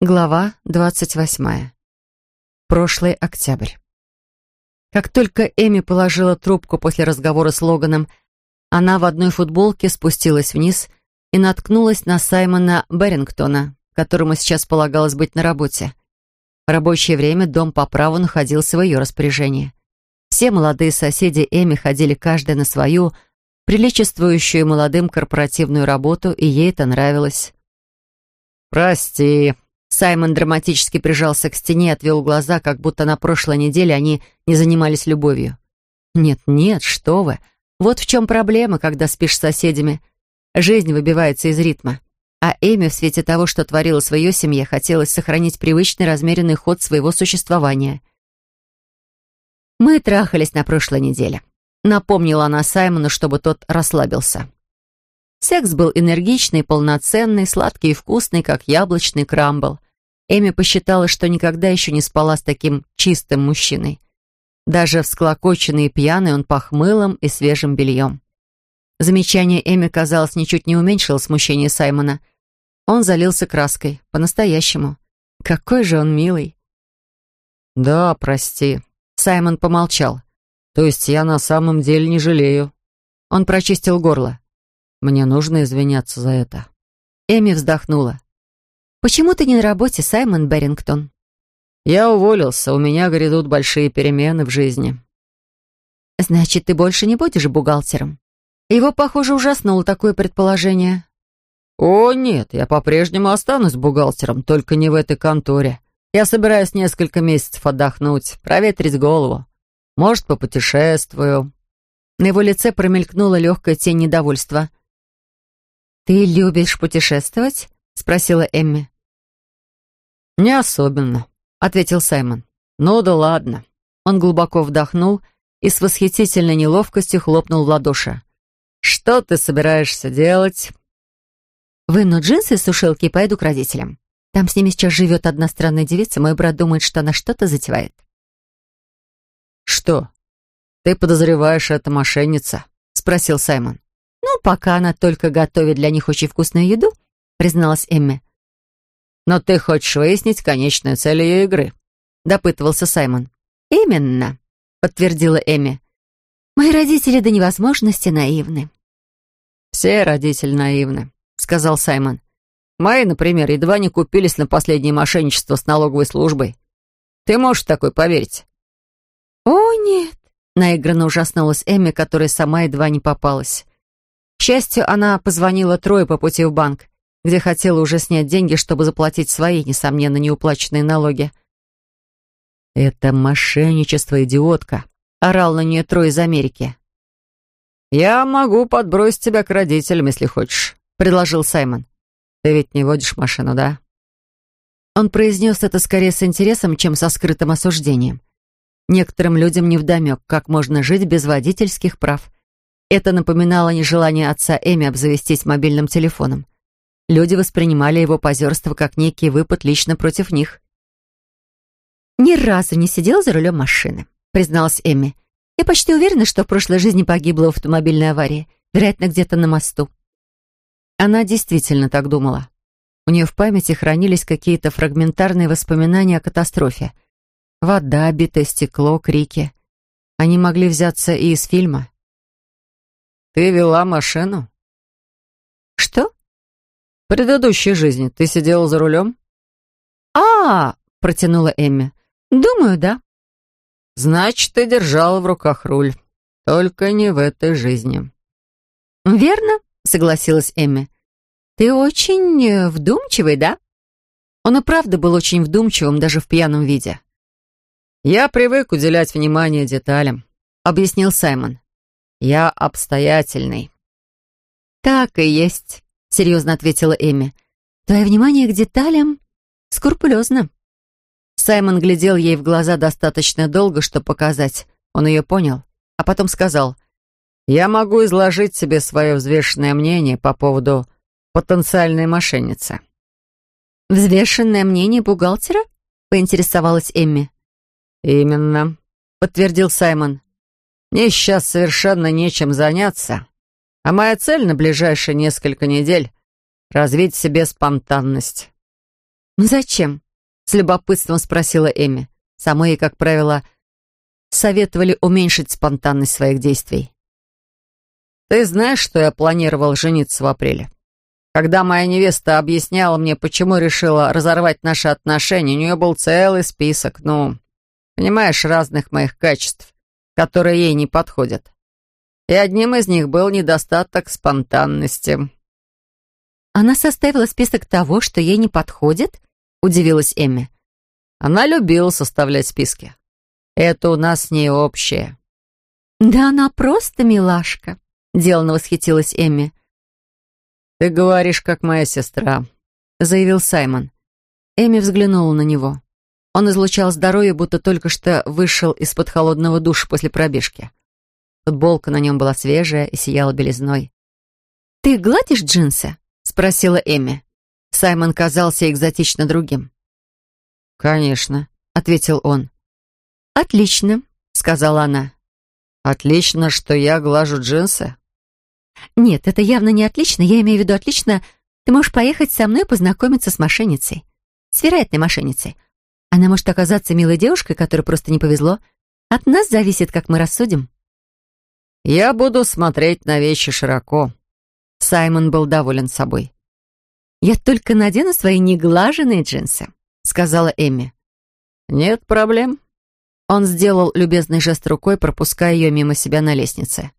Глава двадцать восьмая. Прошлый октябрь. Как только Эми положила трубку после разговора с Логаном, она в одной футболке спустилась вниз и наткнулась на Саймона Берингтона, которому сейчас полагалось быть на работе. В рабочее время дом по праву находился в ее распоряжении. Все молодые соседи Эми ходили каждая на свою, приличествующую молодым корпоративную работу, и ей это нравилось. «Прости», Саймон драматически прижался к стене и отвел глаза, как будто на прошлой неделе они не занимались любовью. «Нет-нет, что вы. Вот в чем проблема, когда спишь с соседями. Жизнь выбивается из ритма. А Эми в свете того, что творилось в ее семье, хотелось сохранить привычный размеренный ход своего существования. «Мы трахались на прошлой неделе», — напомнила она Саймону, чтобы тот расслабился. Секс был энергичный, полноценный, сладкий и вкусный, как яблочный крамбл. Эми посчитала, что никогда еще не спала с таким чистым мужчиной. Даже всклокоченный и пьяный он пах мылом и свежим бельем. Замечание Эми, казалось, ничуть не уменьшило смущение Саймона. Он залился краской, по-настоящему. Какой же он милый. «Да, прости». Саймон помолчал. «То есть я на самом деле не жалею». Он прочистил горло. Мне нужно извиняться за это». Эми вздохнула. «Почему ты не на работе, Саймон Берингтон?» «Я уволился. У меня грядут большие перемены в жизни». «Значит, ты больше не будешь бухгалтером?» Его, похоже, ужаснуло такое предположение. «О, нет, я по-прежнему останусь бухгалтером, только не в этой конторе. Я собираюсь несколько месяцев отдохнуть, проветрить голову. Может, попутешествую». На его лице промелькнула легкая тень недовольства. «Ты любишь путешествовать?» — спросила Эмми. «Не особенно», — ответил Саймон. «Ну да ладно». Он глубоко вдохнул и с восхитительной неловкостью хлопнул в ладоши. «Что ты собираешься делать?» «Выну джинсы из сушилки и пойду к родителям. Там с ними сейчас живет одна странная девица, мой брат думает, что она что-то затевает». «Что? Ты подозреваешь, это мошенница?» — спросил Саймон. «Ну, пока она только готовит для них очень вкусную еду», — призналась Эмми. «Но ты хочешь выяснить конечную цель ее игры?» — допытывался Саймон. «Именно», — подтвердила Эмми. «Мои родители до невозможности наивны». «Все родители наивны», — сказал Саймон. «Мои, например, едва не купились на последнее мошенничество с налоговой службой. Ты можешь в такое поверить?» «О, нет», — наигранно ужаснулась Эмми, которая сама едва не попалась. К счастью, она позвонила Трое по пути в банк, где хотела уже снять деньги, чтобы заплатить свои, несомненно, неуплаченные налоги. «Это мошенничество, идиотка!» — орал на нее Трой из Америки. «Я могу подбросить тебя к родителям, если хочешь», — предложил Саймон. «Ты ведь не водишь машину, да?» Он произнес это скорее с интересом, чем со скрытым осуждением. Некоторым людям невдомек, как можно жить без водительских прав — это напоминало нежелание отца Эми обзавестись мобильным телефоном. Люди воспринимали его позерство как некий выпад лично против них. «Ни разу не сидела за рулем машины», — призналась Эми. «Я почти уверена, что в прошлой жизни погибла в автомобильной аварии, вероятно, где-то на мосту». Она действительно так думала. У нее в памяти хранились какие-то фрагментарные воспоминания о катастрофе. Вода, битое стекло, крики. Они могли взяться и из фильма. «Ты вела машину?» «Что?» «В предыдущей жизни ты сидела за рулем?» «А, -а — протянула Эмми. «Думаю, да». «Значит, ты держала в руках руль. Только не в этой жизни». «Верно», — согласилась Эмми. «Ты очень э, вдумчивый, да?» Он и правда был очень вдумчивым, даже в пьяном виде. «Я привык уделять внимание деталям», — объяснил Саймон. Я обстоятельный». «Так и есть», — серьезно ответила Эми. «Твое внимание к деталям скрупулезно». Саймон глядел ей в глаза достаточно долго, чтобы показать. Он ее понял, а потом сказал, «Я могу изложить себе свое взвешенное мнение по поводу потенциальной мошенницы». «Взвешенное мнение бухгалтера?» — поинтересовалась Эмми. «Именно», — подтвердил Саймон. Мне сейчас совершенно нечем заняться, а моя цель на ближайшие несколько недель — развить в себе спонтанность». «Ну зачем?» — с любопытством спросила Эми. Самой ей, как правило, советовали уменьшить спонтанность своих действий. «Ты знаешь, что я планировал жениться в апреле? Когда моя невеста объясняла мне, почему решила разорвать наши отношения, у нее был целый список, ну, понимаешь, разных моих качеств, которые ей не подходят. И одним из них был недостаток спонтанности». «Она составила список того, что ей не подходит?» — удивилась Эмми. «Она любила составлять списки. Это у нас с ней общее». «Да она просто милашка», — деланно восхитилась Эмми. «Ты говоришь, как моя сестра», — заявил Саймон. Эми взглянула на него. Он излучал здоровье, будто только что вышел из-под холодного душа после пробежки. Футболка на нем была свежая и сияла белизной. «Ты гладишь джинсы?» — спросила Эми. Саймон казался экзотично другим. «Конечно», — ответил он. «Отлично», — сказала она. «Отлично, что я глажу джинсы?» «Нет, это явно не отлично. Я имею в виду отлично. Ты можешь поехать со мной познакомиться с мошенницей. С вероятной мошенницей. Она может оказаться милой девушкой, которой просто не повезло. От нас зависит, как мы рассудим». «Я буду смотреть на вещи широко». Саймон был доволен собой. «Я только надену свои неглаженные джинсы», — сказала Эмми. «Нет проблем». Он сделал любезный жест рукой, пропуская ее мимо себя на лестнице.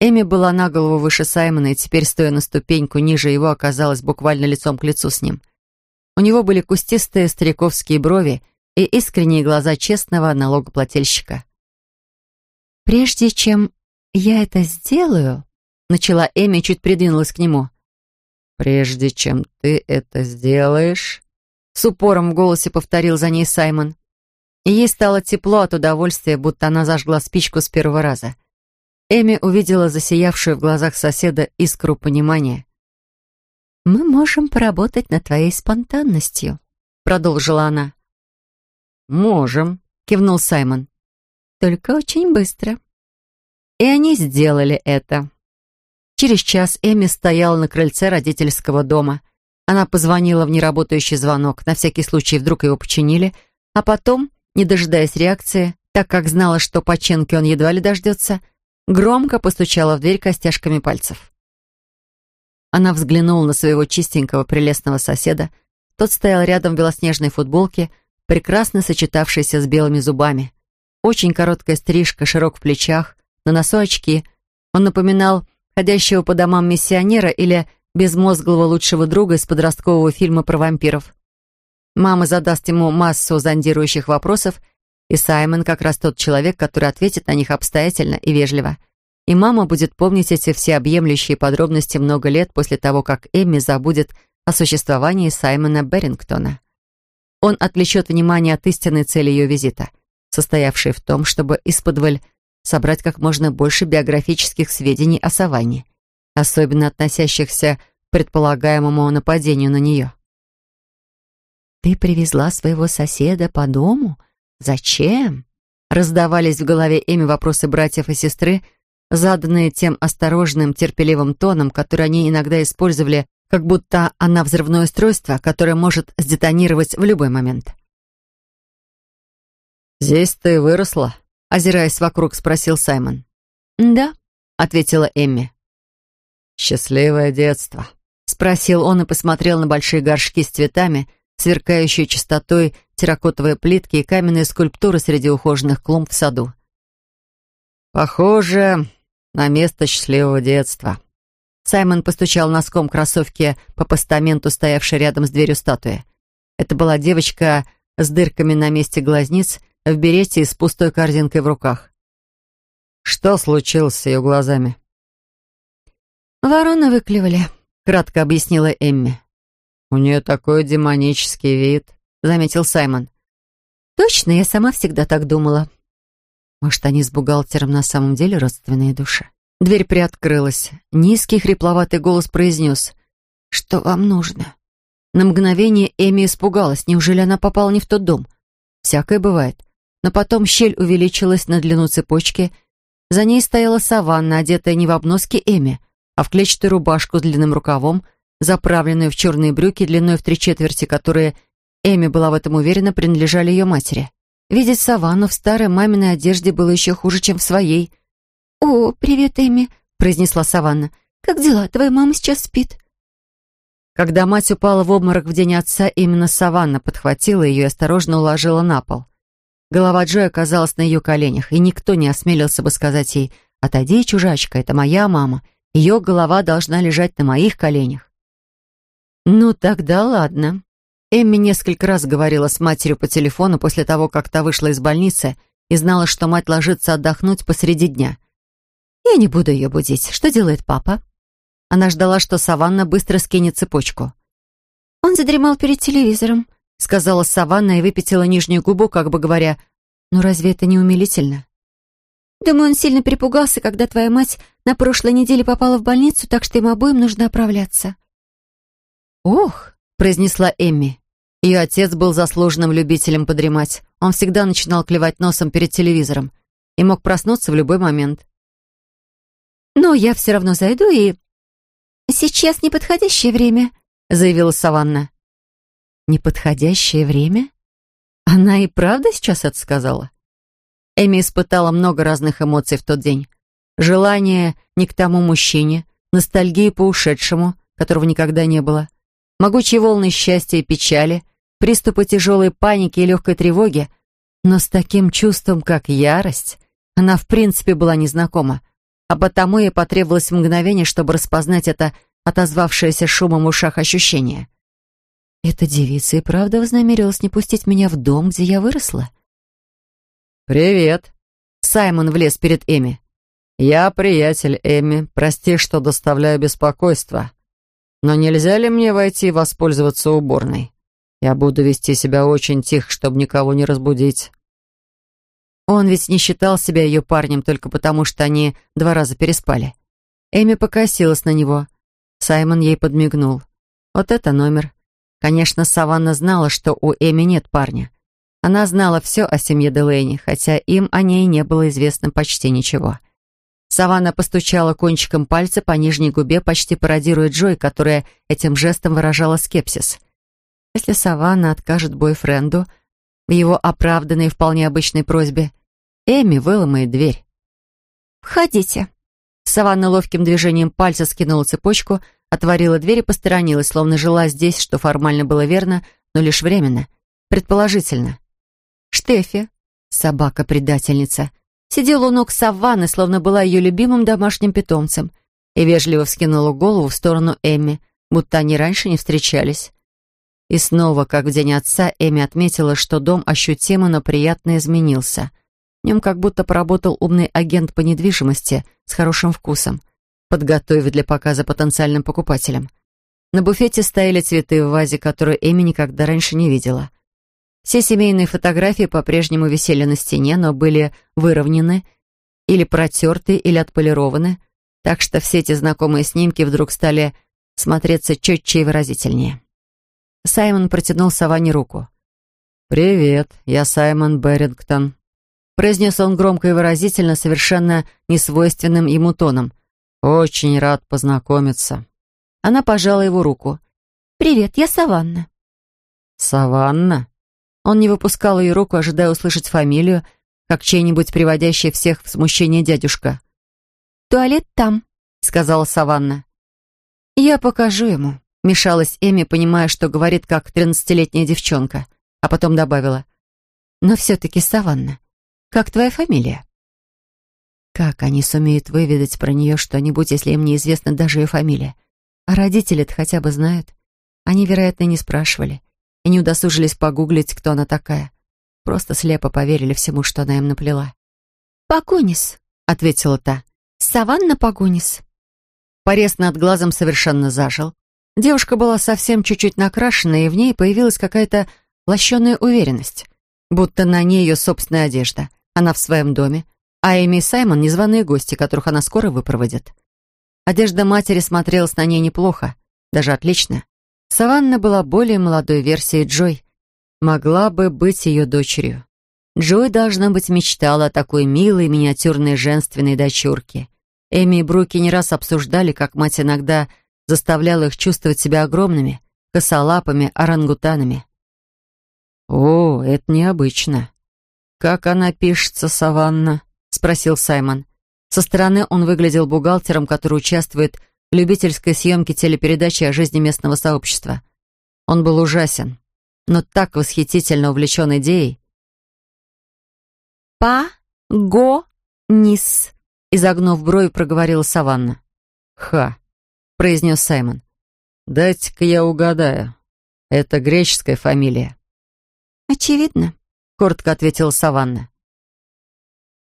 Эми была на голову выше Саймона и теперь, стоя на ступеньку ниже его, оказалась буквально лицом к лицу с ним. У него были кустистые стариковские брови и искренние глаза честного налогоплательщика. «Прежде чем я это сделаю», — начала Эми и чуть придвинулась к нему. «Прежде чем ты это сделаешь», — с упором в голосе повторил за ней Саймон. И ей стало тепло от удовольствия, будто она зажгла спичку с первого раза. Эми увидела засиявшую в глазах соседа искру понимания. «Мы можем поработать над твоей спонтанностью», — продолжила она. «Можем», — кивнул Саймон. «Только очень быстро». И они сделали это. Через час Эми стояла на крыльце родительского дома. Она позвонила в неработающий звонок, на всякий случай вдруг его починили, а потом, не дожидаясь реакции, так как знала, что починки он едва ли дождется, — громко постучала в дверь костяшками пальцев. Она взглянула на своего чистенького прелестного соседа. Тот стоял рядом в белоснежной футболке, прекрасно сочетавшейся с белыми зубами. Очень короткая стрижка, широк в плечах, на носу очки. Он напоминал ходящего по домам миссионера или безмозглого лучшего друга из подросткового фильма про вампиров. Мама задаст ему массу зондирующих вопросов, и Саймон как раз тот человек, который ответит на них обстоятельно и вежливо. И мама будет помнить эти всеобъемлющие подробности много лет после того, как Эмми забудет о существовании Саймона Берингтона. Он отвлечет внимание от истинной цели ее визита, состоявшей в том, чтобы исподволь собрать как можно больше биографических сведений о Саванне, особенно относящихся к предполагаемому нападению на нее. «Ты привезла своего соседа по дому?» «Зачем?» Раздавались в голове Эми вопросы братьев и сестры, заданные тем осторожным, терпеливым тоном, который они иногда использовали, как будто она взрывное устройство, которое может сдетонировать в любой момент. «Здесь ты выросла?» — озираясь вокруг, спросил Саймон. «Да», — ответила Эмми. «Счастливое детство», — спросил он и посмотрел на большие горшки с цветами, сверкающие чистотой терракотовые плитки и каменные скульптуры среди ухоженных клумб в саду. «Похоже на место счастливого детства». Саймон постучал носком кроссовки по постаменту, стоявшей рядом с дверью статуи. Это была девочка с дырками на месте глазниц, в берете и с пустой корзинкой в руках. Что случилось с ее глазами? «Вороны выклевали», — кратко объяснила Эмми. «У нее такой демонический вид», — заметил Саймон. «Точно, я сама всегда так думала». Может, они с бухгалтером на самом деле родственные души? Дверь приоткрылась. Низкий хрипловатый голос произнес. «Что вам нужно?» На мгновение Эми испугалась. Неужели она попала не в тот дом? Всякое бывает. Но потом щель увеличилась на длину цепочки. За ней стояла саванна, одетая не в обноски Эми, а в клетчатую рубашку с длинным рукавом, заправленную в черные брюки длиной в три четверти, которые, Эми была в этом уверена, принадлежали ее матери. Видеть Саванну в старой маминой одежде было еще хуже, чем в своей. «О, привет, Эми», — произнесла Саванна. «Как дела? Твоя мама сейчас спит?» Когда мать упала в обморок в день отца, именно Саванна подхватила ее и осторожно уложила на пол. Голова Джоя оказалась на ее коленях, и никто не осмелился бы сказать ей «Отойди, чужачка, это моя мама, ее голова должна лежать на моих коленях». «Ну, тогда ладно». Эмми несколько раз говорила с матерью по телефону после того, как та вышла из больницы и знала, что мать ложится отдохнуть посреди дня. «Я не буду ее будить. Что делает папа?» Она ждала, что Саванна быстро скинет цепочку. «Он задремал перед телевизором», — сказала Саванна и выпятила нижнюю губу, как бы говоря, «Ну разве это не умилительно?» «Думаю, он сильно перепугался, когда твоя мать на прошлой неделе попала в больницу, так что им обоим нужно оправляться». «Ох», — произнесла Эмми. Ее отец был заслуженным любителем подремать. Он всегда начинал клевать носом перед телевизором и мог проснуться в любой момент. «Но я все равно зайду и...» «Сейчас неподходящее время», — заявила Саванна. «Неподходящее время?» Она и правда сейчас это сказала? Эми испытала много разных эмоций в тот день. Желание не к тому мужчине, ностальгию по ушедшему, которого никогда не было, могучие волны счастья и печали, приступы тяжелой паники и легкой тревоги, но с таким чувством, как ярость, она в принципе была незнакома, а потому ей потребовалось мгновение, чтобы распознать это отозвавшееся шумом в ушах ощущение. Эта девица и правда вознамерилась не пустить меня в дом, где я выросла? «Привет!» Саймон влез перед Эми. «Я приятель Эми. Прости, что доставляю беспокойство. Но нельзя ли мне войти и воспользоваться уборной? Я буду вести себя очень тихо, чтобы никого не разбудить». Он ведь не считал себя ее парнем только потому, что они два раза переспали. Эми покосилась на него. Саймон ей подмигнул. Вот это номер. Конечно, Саванна знала, что у Эми нет парня. Она знала все о семье Делейни, хотя им о ней не было известно почти ничего. Саванна постучала кончиком пальца по нижней губе, почти пародируя Джой, которая этим жестом выражала скепсис. Если Саванна откажет бойфренду в его оправданной и вполне обычной просьбе, Эми выломает дверь. «Входите». Саванна ловким движением пальца скинула цепочку, отворила дверь и посторонилась, словно жила здесь, что формально было верно, но лишь временно, предположительно. Штефи, собака-предательница, сидела у ног Саванны, словно была ее любимым домашним питомцем, и вежливо вскинула голову в сторону Эмми, будто они раньше не встречались. И снова, как в день отца, Эми отметила, что дом ощутимо, но приятно изменился. В нем как будто поработал умный агент по недвижимости с хорошим вкусом, подготовив для показа потенциальным покупателям. На буфете стояли цветы в вазе, которые Эми никогда раньше не видела — все семейные фотографии по-прежнему висели на стене, но были выровнены или протерты, или отполированы, так что все эти знакомые снимки вдруг стали смотреться четче и выразительнее. Саймон протянул Саванне руку. «Привет, я Саймон Беррингтон», — произнес он громко и выразительно, совершенно несвойственным ему тоном. «Очень рад познакомиться». Она пожала его руку. «Привет, я Саванна». «Саванна?» Он не выпускал ее руку, ожидая услышать фамилию, как чей-нибудь приводящий всех в смущение дядюшка. «Туалет там», — сказала Саванна. «Я покажу ему», — мешалась Эми, понимая, что говорит как тринадцатилетняя девчонка, а потом добавила. «Но все-таки Саванна, как твоя фамилия?» Как они сумеют выведать про нее что-нибудь, если им неизвестна даже ее фамилия? А родители-то хотя бы знают. Они, вероятно, не спрашивали и не удосужились погуглить, кто она такая. Просто слепо поверили всему, что она им наплела. «Погонис», — ответила та. «Саванна Погонис». Порез над глазом совершенно зажил. Девушка была совсем чуть-чуть накрашена, и в ней появилась какая-то лощеная уверенность, будто на ней ее собственная одежда. Она в своем доме, а Эми и Саймон — незваные гости, которых она скоро выпроводит. Одежда матери смотрелась на ней неплохо, даже отлично. Саванна была более молодой версией Джой. Могла бы быть ее дочерью. Джой, должна быть, мечтала о такой милой, миниатюрной, женственной дочурке. Эми и Бруки не раз обсуждали, как мать иногда заставляло их чувствовать себя огромными, косолапыми орангутанами. «О, это необычно. Как она пишется, Саванна?» — спросил Саймон. Со стороны он выглядел бухгалтером, который участвует в любительской съемке телепередачи о жизни местного сообщества. Он был ужасен, но так восхитительно увлечен идеей. «Па-го-нис», — изогнув брови, проговорила Саванна. «Ха», — произнес Саймон. «Дайте-ка я угадаю. Это греческая фамилия». «Очевидно», — коротко ответила Саванна.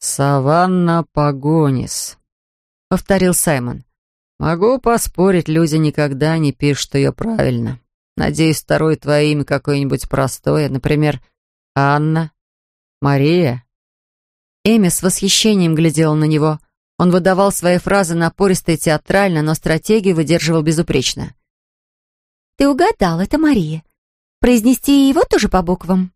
«Саванна Погонис», — повторил Саймон. «Могу поспорить, люди никогда не пишут ее правильно. Надеюсь, второе твое имя какое-нибудь простое, например, Анна, Мария». Эми с восхищением глядела на него. Он выдавал свои фразы напористо и театрально, но стратегию выдерживал безупречно. «Ты угадал, это Мария. Произнести его тоже по буквам?»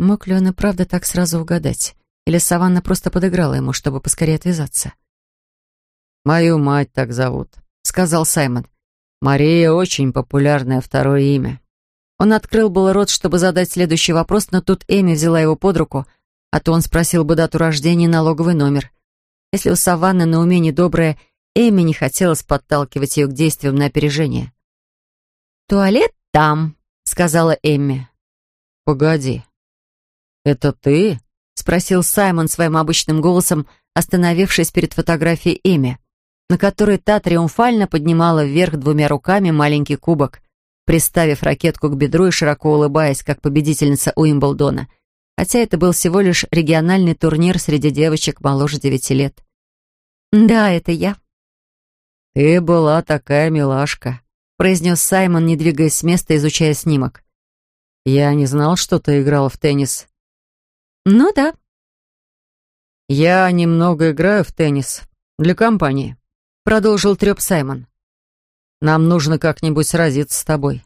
Мог ли он и правда так сразу угадать? Или Саванна просто подыграла ему, чтобы поскорее отвязаться? «Мою мать так зовут», — сказал Саймон. «Мария — очень популярное второе имя». Он открыл был рот, чтобы задать следующий вопрос, но тут Эми взяла его под руку, а то он спросил бы дату рождения и налоговый номер. Если у Саванны на уме недоброе, Эми не хотелось подталкивать ее к действиям на опережение. «Туалет там», — сказала Эмми. «Погоди, это ты?» — спросил Саймон своим обычным голосом, остановившись перед фотографией Эми, на которой та триумфально поднимала вверх двумя руками маленький кубок, приставив ракетку к бедру и широко улыбаясь, как победительница Уимблдона, хотя это был всего лишь региональный турнир среди девочек моложе девяти лет. «Да, это я». «Ты была такая милашка», — произнес Саймон, не двигаясь с места, изучая снимок. «Я не знал, что ты играла в теннис». «Ну да». «Я немного играю в теннис. Для компании», — продолжил треп Саймон. «Нам нужно как-нибудь сразиться с тобой.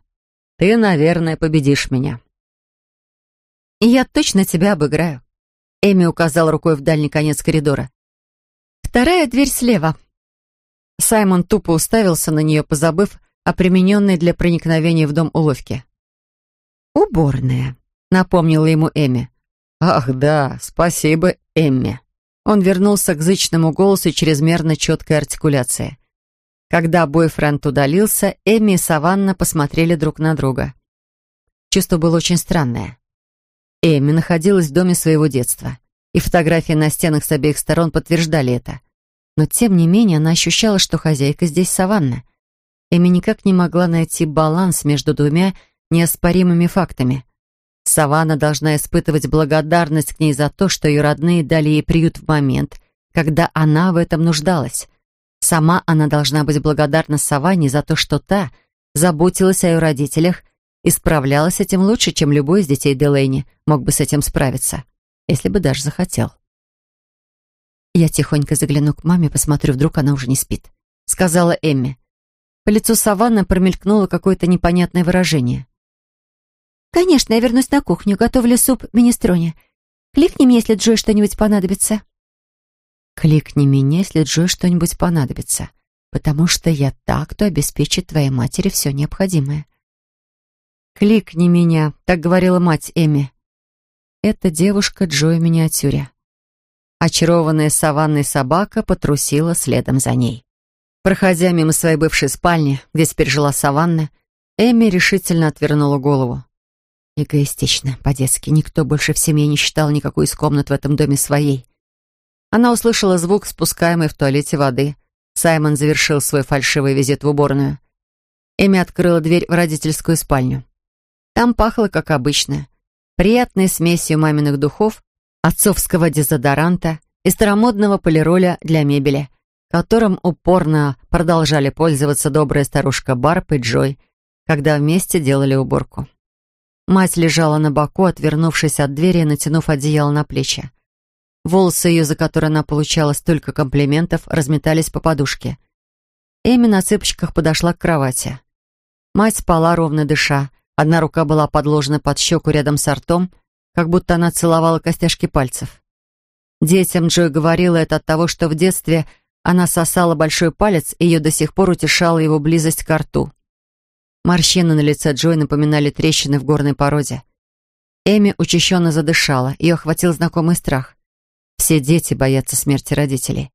Ты, наверное, победишь меня». «Я точно тебя обыграю», — Эми указал рукой в дальний конец коридора. «Вторая дверь слева». Саймон тупо уставился на нее, позабыв о примененной для проникновения в дом уловке. «Уборная», — напомнила ему Эми. «Ах, да, спасибо, Эмми». Он вернулся к зычному голосу чрезмерно четкой артикуляции. Когда бойфренд удалился, Эмми и Саванна посмотрели друг на друга. Чувство было очень странное. Эмми находилась в доме своего детства, и фотографии на стенах с обеих сторон подтверждали это. Но, тем не менее, она ощущала, что хозяйка здесь Саванна. Эми никак не могла найти баланс между двумя неоспоримыми фактами. Саванна должна испытывать благодарность к ней за то, что ее родные дали ей приют в момент, когда она в этом нуждалась. Сама она должна быть благодарна Саванне за то, что та заботилась о ее родителях и справлялась этим лучше, чем любой из детей Делейни мог бы с этим справиться, если бы даже захотел. «Я тихонько загляну к маме, посмотрю, вдруг она уже не спит», — сказала Эмми. По лицу Саванны промелькнуло какое-то непонятное выражение. «Конечно, я вернусь на кухню, готовлю суп минестроне. Кликни мне, если Джой что-нибудь понадобится». «Кликни меня, если Джой что-нибудь понадобится, потому что я так, кто обеспечит твоей матери все необходимое». «Кликни меня», — так говорила мать Эми. Это девушка Джой в миниатюре. Очарованная саванной собака потрусила следом за ней. Проходя мимо своей бывшей спальни, где теперь жила саванна, Эми решительно отвернула голову. Эгоистично, по-детски. Никто больше в семье не считал никакой из комнат в этом доме своей. Она услышала звук, спускаемой в туалете воды. Саймон завершил свой фальшивый визит в уборную. Эми открыла дверь в родительскую спальню. Там пахло, как обычно, приятной смесью маминых духов, отцовского дезодоранта и старомодного полироля для мебели, которым упорно продолжали пользоваться добрая старушка Барб и Джой, когда вместе делали уборку. Мать лежала на боку, отвернувшись от двери и натянув одеяло на плечи. Волосы ее, за которые она получала столько комплиментов, разметались по подушке. Эми на цыпочках подошла к кровати. Мать спала ровно дыша. Одна рука была подложена под щеку рядом с ртом, как будто она целовала костяшки пальцев. Детям Джой говорила это от того, что в детстве она сосала большой палец, и ее до сих пор утешала его близость к рту. Морщины на лице Джой напоминали трещины в горной породе. Эми учащенно задышала, ее охватил знакомый страх. Все дети боятся смерти родителей.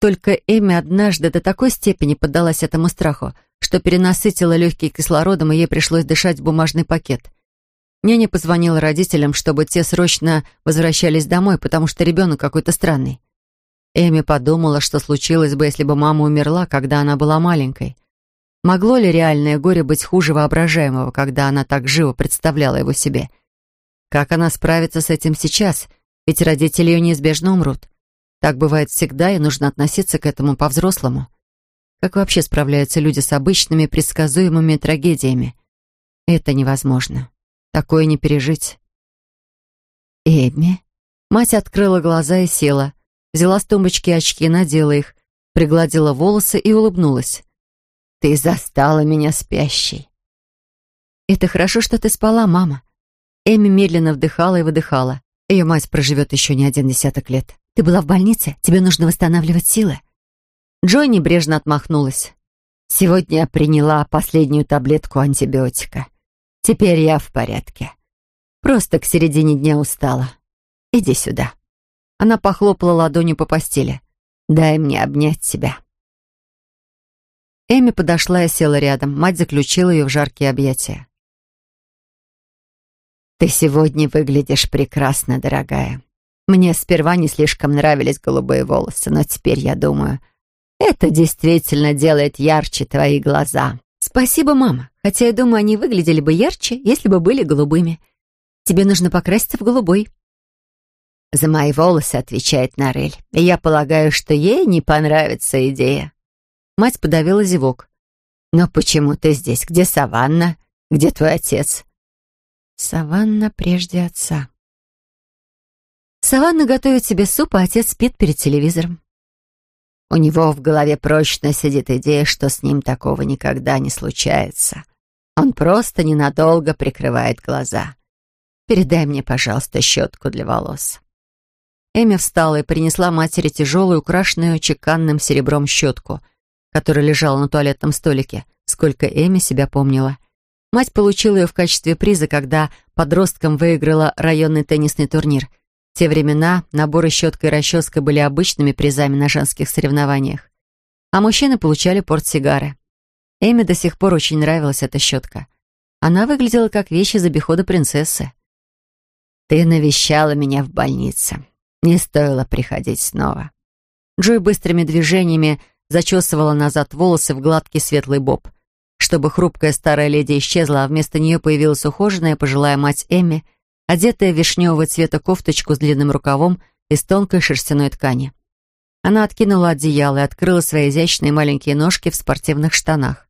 Только Эми однажды до такой степени поддалась этому страху, что перенасытила легкие кислородом, и ей пришлось дышать в бумажный пакет. Няня позвонила родителям, чтобы те срочно возвращались домой, потому что ребенок какой-то странный. Эми подумала, что случилось бы, если бы мама умерла, когда она была маленькой. Могло ли реальное горе быть хуже воображаемого, когда она так живо представляла его себе? Как она справится с этим сейчас? Ведь родители ее неизбежно умрут. Так бывает всегда, и нужно относиться к этому по-взрослому. Как вообще справляются люди с обычными предсказуемыми трагедиями? Это невозможно. Такое не пережить. Эми. Мать открыла глаза и села. Взяла с тумбочки очки, надела их, пригладила волосы и улыбнулась. Ты застала меня спящей. Это хорошо, что ты спала, мама. Эми медленно вдыхала и выдыхала. Ее мать проживет еще не один десяток лет. Ты была в больнице, тебе нужно восстанавливать силы. Джой небрежно отмахнулась. Сегодня я приняла последнюю таблетку антибиотика. Теперь я в порядке. Просто к середине дня устала. Иди сюда. Она похлопала ладонью по постели. Дай мне обнять тебя. Эми подошла и села рядом. Мать заключила ее в жаркие объятия. «Ты сегодня выглядишь прекрасно, дорогая. Мне сперва не слишком нравились голубые волосы, но теперь я думаю, это действительно делает ярче твои глаза». «Спасибо, мама. Хотя я думаю, они выглядели бы ярче, если бы были голубыми. Тебе нужно покраситься в голубой». «За мои волосы», — отвечает Нарель. «И я полагаю, что ей не понравится идея». Мать подавила зевок. «Но почему ты здесь? Где Саванна? Где твой отец?» «Саванна прежде отца». Саванна готовит себе суп, а отец спит перед телевизором. У него в голове прочно сидит идея, что с ним такого никогда не случается. Он просто ненадолго прикрывает глаза. «Передай мне, пожалуйста, щетку для волос». Эми встала и принесла матери тяжелую, украшенную чеканным серебром щетку — которая лежала на туалетном столике, сколько Эми себя помнила. Мать получила ее в качестве приза, когда подростком выиграла районный теннисный турнир. В те времена наборы щеткой и расческой были обычными призами на женских соревнованиях. А мужчины получали портсигары. Эми до сих пор очень нравилась эта щетка. Она выглядела как вещь из обихода принцессы. «Ты навещала меня в больнице. Не стоило приходить снова». Джой быстрыми движениями зачесывала назад волосы в гладкий светлый боб. Чтобы хрупкая старая леди исчезла, а вместо нее появилась ухоженная пожилая мать Эмми, одетая в вишневого цвета кофточку с длинным рукавом из тонкой шерстяной ткани. Она откинула одеяло и открыла свои изящные маленькие ножки в спортивных штанах.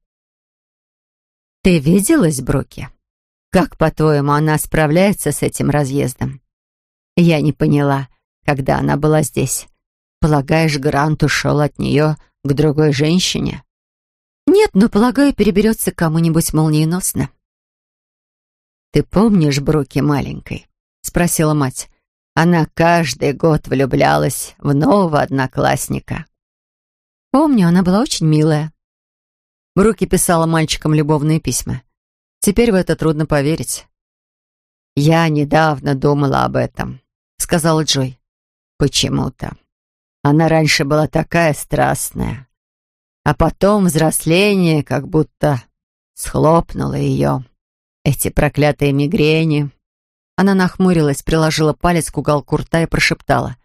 «Ты виделась, Бруки? Как, по-твоему, она справляется с этим разъездом?» «Я не поняла, когда она была здесь. Полагаешь, Грант ушел от нее к другой женщине? Нет, но, полагаю, переберется к кому-нибудь молниеносно. «Ты помнишь Бруки маленькой?» — спросила мать. Она каждый год влюблялась в нового одноклассника. Помню, она была очень милая. Бруки писала мальчикам любовные письма. Теперь в это трудно поверить. «Я недавно думала об этом», — сказала Джой. «Почему-то. Она раньше была такая страстная. А потом взросление как будто схлопнуло ее. Эти проклятые мигрени. Она нахмурилась, приложила палец к уголку рта и прошептала.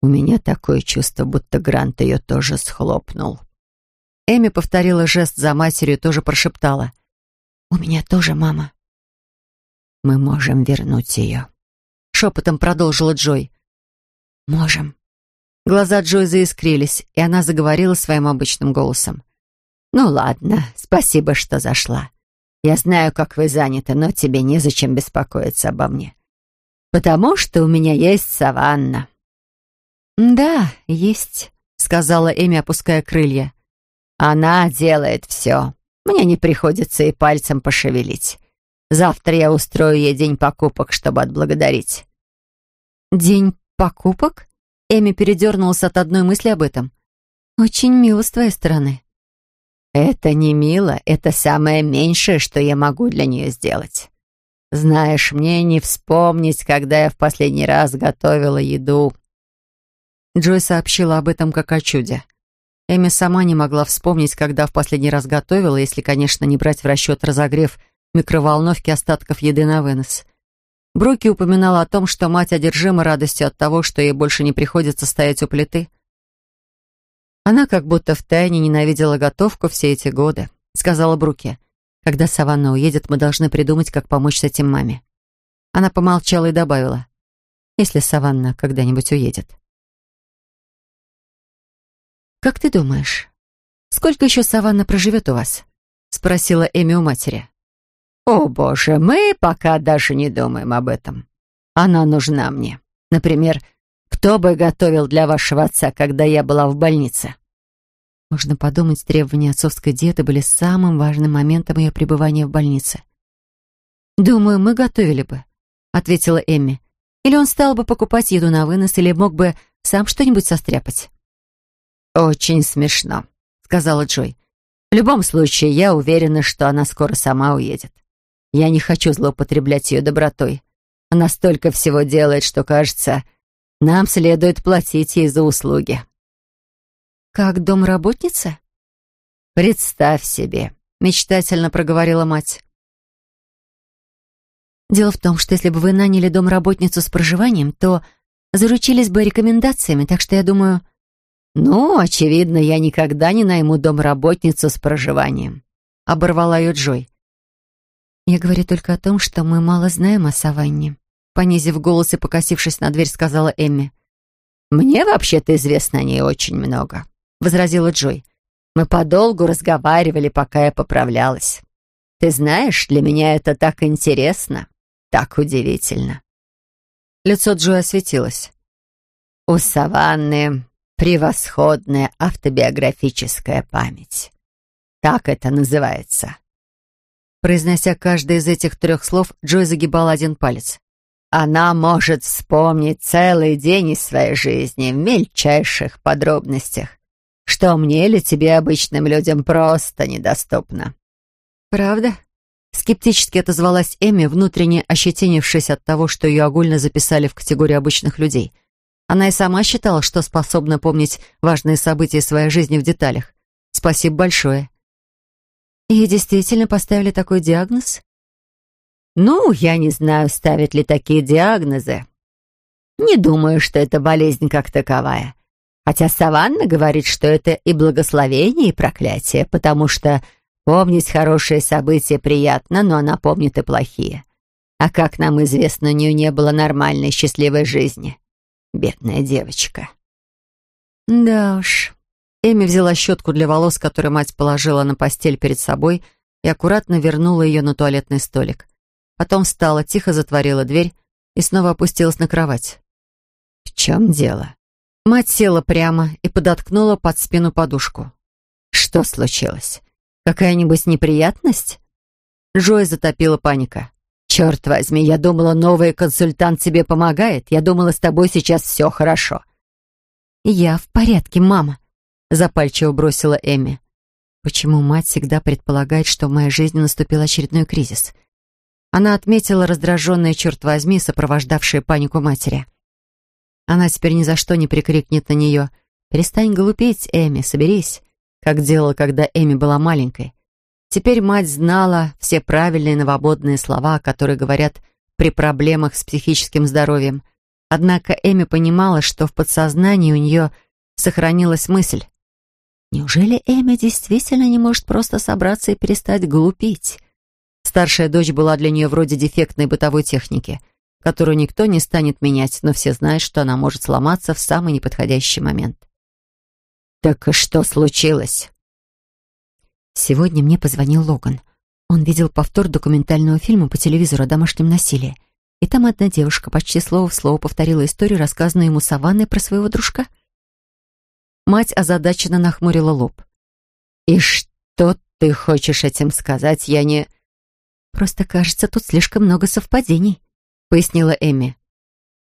«У меня такое чувство, будто Грант ее тоже схлопнул». Эми повторила жест за матерью и тоже прошептала. «У меня тоже мама». «Мы можем вернуть ее», — шепотом продолжила Джой. «Можем», Глаза Джой заискрились, и она заговорила своим обычным голосом. «Ну ладно, спасибо, что зашла. Я знаю, как вы заняты, но тебе незачем беспокоиться обо мне. Потому что у меня есть саванна». «Да, есть», — сказала Эми, опуская крылья. «Она делает все. Мне не приходится и пальцем пошевелить. Завтра я устрою ей день покупок, чтобы отблагодарить». «День покупок?» Эми передернулась от одной мысли об этом. «Очень мило с твоей стороны». «Это не мило, это самое меньшее, что я могу для нее сделать. Знаешь, мне не вспомнить, когда я в последний раз готовила еду». Джой сообщила об этом как о чуде. Эми сама не могла вспомнить, когда в последний раз готовила, если, конечно, не брать в расчет разогрев микроволновки остатков еды на вынос. Бруки упоминала о том, что мать одержима радостью от того, что ей больше не приходится стоять у плиты. Она как будто втайне ненавидела готовку все эти годы, сказала Бруки. Когда Саванна уедет, мы должны придумать, как помочь с этим маме. Она помолчала и добавила, если Саванна когда-нибудь уедет. «Как ты думаешь, сколько еще Саванна проживет у вас?» — спросила Эми у матери. «О, боже, мы пока даже не думаем об этом. Она нужна мне. Например, кто бы готовил для вашего отца, когда я была в больнице?» Можно подумать, требования отцовской диеты были самым важным моментом ее пребывания в больнице. «Думаю, мы готовили бы», — ответила Эмми. «Или он стал бы покупать еду на вынос, или мог бы сам что-нибудь состряпать». «Очень смешно», — сказала Джой. «В любом случае, я уверена, что она скоро сама уедет. Я не хочу злоупотреблять ее добротой. Она столько всего делает, что, кажется, нам следует платить ей за услуги». «Как домработница?» «Представь себе», — мечтательно проговорила мать. «Дело в том, что если бы вы наняли домработницу с проживанием, то заручились бы рекомендациями, так что я думаю...» «Ну, очевидно, я никогда не найму домработницу с проживанием», — оборвала ее Джой. «Я говорю только о том, что мы мало знаем о Саванне», понизив голос и покосившись на дверь, сказала Эмми. «Мне вообще-то известно о ней очень много», — возразила Джой. «Мы подолгу разговаривали, пока я поправлялась. Ты знаешь, для меня это так интересно, так удивительно». Лицо Джой осветилось. «У Саванны превосходная автобиографическая память. Так это называется. Произнося каждое из этих трех слов, Джой загибал один палец. Она может вспомнить целый день из своей жизни в мельчайших подробностях, что мне или тебе, обычным людям, просто недоступно. «Правда?» Скептически отозвалась Эми, внутренне ощетинившись от того, что ее огульно записали в категорию обычных людей. Она и сама считала, что способна помнить важные события своей жизни в деталях. Спасибо большое. Ей действительно поставили такой диагноз? Ну, я не знаю, ставят ли такие диагнозы. Не думаю, что это болезнь как таковая. Хотя Саванна говорит, что это и благословение, и проклятие, потому что помнить хорошие события приятно, но она помнит и плохие. А как нам известно, у нее не было нормальной счастливой жизни. Бедная девочка. Да уж, Эми взяла щетку для волос, которую мать положила на постель перед собой, и аккуратно вернула ее на туалетный столик. Потом встала, тихо затворила дверь и снова опустилась на кровать. «В чем дело?» Мать села прямо и подоткнула под спину подушку. «Что случилось? Какая-нибудь неприятность?» Джой затопила паника. «Черт возьми, я думала, новый консультант тебе помогает. Я думала, с тобой сейчас все хорошо». «Я в порядке, мама», запальчиво бросила Эми. Почему мать всегда предполагает, что в моей жизни наступил очередной кризис? Она отметила раздраженное, черт возьми, сопровождавшее панику матери. Она теперь ни за что не прикрикнет на нее. «Перестань глупеть, Эми, соберись», как делала, когда Эми была маленькой. Теперь мать знала все правильные новободные слова, которые говорят при проблемах с психическим здоровьем. Однако Эми понимала, что в подсознании у нее сохранилась мысль. Неужели Эми действительно не может просто собраться и перестать глупить? Старшая дочь была для нее вроде дефектной бытовой техники, которую никто не станет менять, но все знают, что она может сломаться в самый неподходящий момент. «Так что случилось?» Сегодня мне позвонил Логан. Он видел повтор документального фильма по телевизору о домашнем насилии. И там одна девушка почти слово в слово повторила историю, рассказанную ему Саванной про своего дружка — Мать озадаченно нахмурила лоб. «И что ты хочешь этим сказать? Я не...» «Просто кажется, тут слишком много совпадений», — пояснила Эми.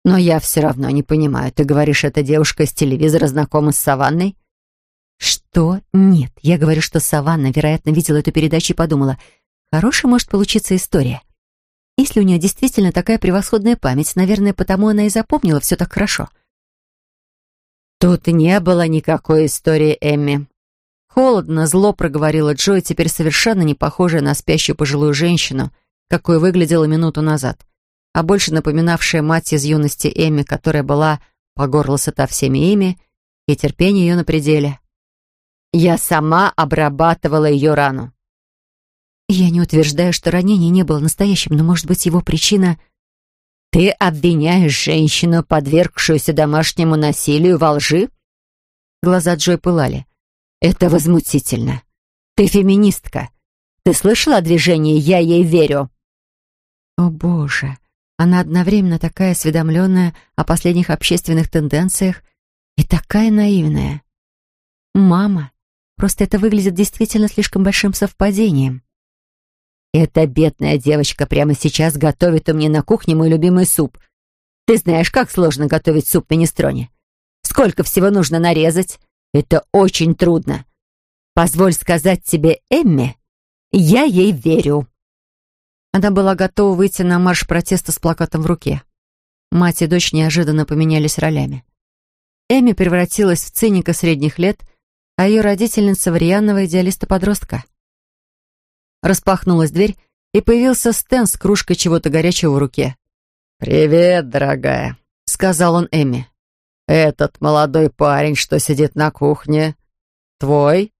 «Но я все равно не понимаю. Ты говоришь, эта девушка из телевизора знакома с Саванной?» Что? Нет. Я говорю, что Саванна, вероятно, видела эту передачу и подумала, хорошая может получиться история. Если у нее действительно такая превосходная память, наверное, потому она и запомнила все так хорошо. Тут не было никакой истории Эмми. Холодно, зло проговорила Джой, теперь совершенно не похожая на спящую пожилую женщину, какой выглядела минуту назад, а больше напоминавшая мать из юности Эмми, которая была по горло сыта всеми ими, и терпение ее на пределе. Я сама обрабатывала ее рану. Я не утверждаю, что ранение не было настоящим, но, может быть, его причина... Ты обвиняешь женщину, подвергшуюся домашнему насилию, во лжи? Глаза Джой пылали. Это возмутительно. Ты феминистка. Ты слышала о движении «Я ей верю»? О, Боже! Она одновременно такая осведомленная о последних общественных тенденциях и такая наивная. Мама, просто это выглядит действительно слишком большим совпадением. Эта бедная девочка прямо сейчас готовит у меня на кухне мой любимый суп. Ты знаешь, как сложно готовить суп министроне? Сколько всего нужно нарезать? Это очень трудно. Позволь сказать тебе, Эмми, я ей верю. Она была готова выйти на марш протеста с плакатом в руке. Мать и дочь неожиданно поменялись ролями. Эми превратилась в циника средних лет, а ее родительница в рьяного идеалиста-подростка. Распахнулась дверь, и появился Стэн с кружкой чего-то горячего в руке. «Привет, дорогая», — сказал он Эми. «Этот молодой парень, что сидит на кухне, твой?»